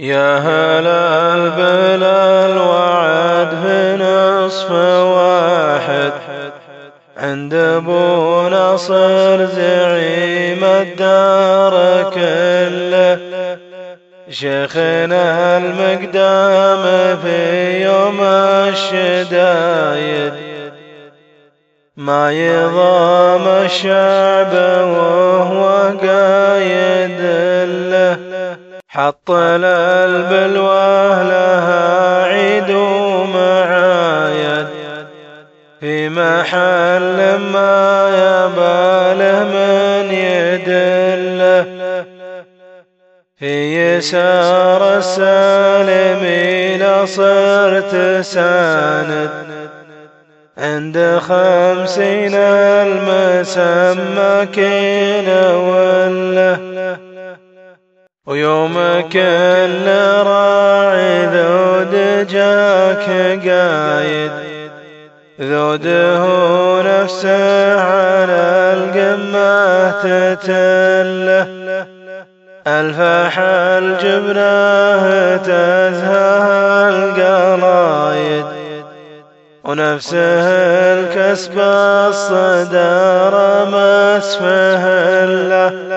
يا هلا البلا الوعد في نصف واحد. عند أبو نصر زعيم الدار كله. شيخنا المقدام في يوم الشدايد. ما يضام الشعب وهو قايد. حط للبلوى لها عيد ومعايد في محل ما يباله من يدله في يسار السالم إلى صرت ساند عند خمسين المسمكين وله ويوم كل راعي ذود جاك قايد ذوده نفسه على القمة تتله الفحل جبناه تزهى القلايد ونفسه الكسب الصدر مسفه له.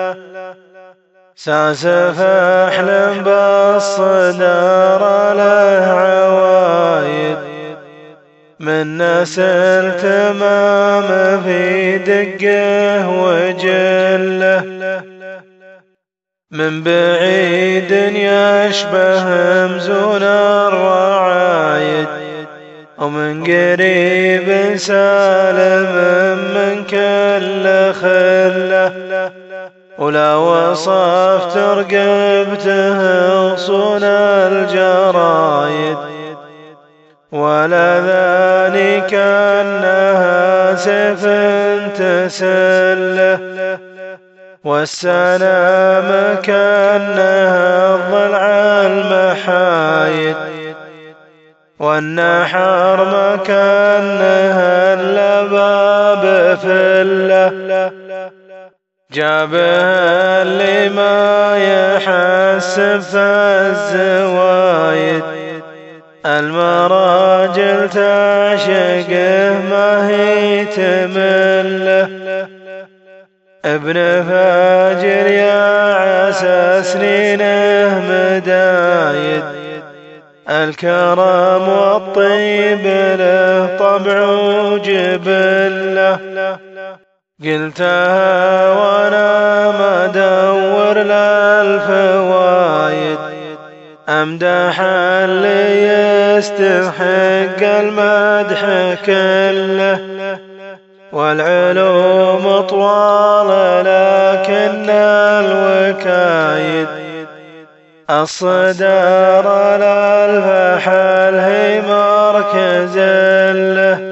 ساس فحل بالصدر له عوايد من نسل تمام في دقه وجله. من بعيد يشبه مزون الرعايد ومن قريب سالم من كل خله. ولا وصفت رقبته غصون الجرايد. ولا ذلك كأنها سيف تسله. والسلام كأنها الضلع المحايد. والنحر مكانها اللباب فله اللي ما يحسب الزوايد المراجل تعشقه ما هي تمله ابن فاجر يا عسى سنينه مدايد الكرم والطيب له طبع وجبله. قلتها وأنا ما ادور للفوايد امدح اللي يستحق المدح كله؟ والعلوم طوال لكن الوكايد. الصدر للفحل هي مركز له.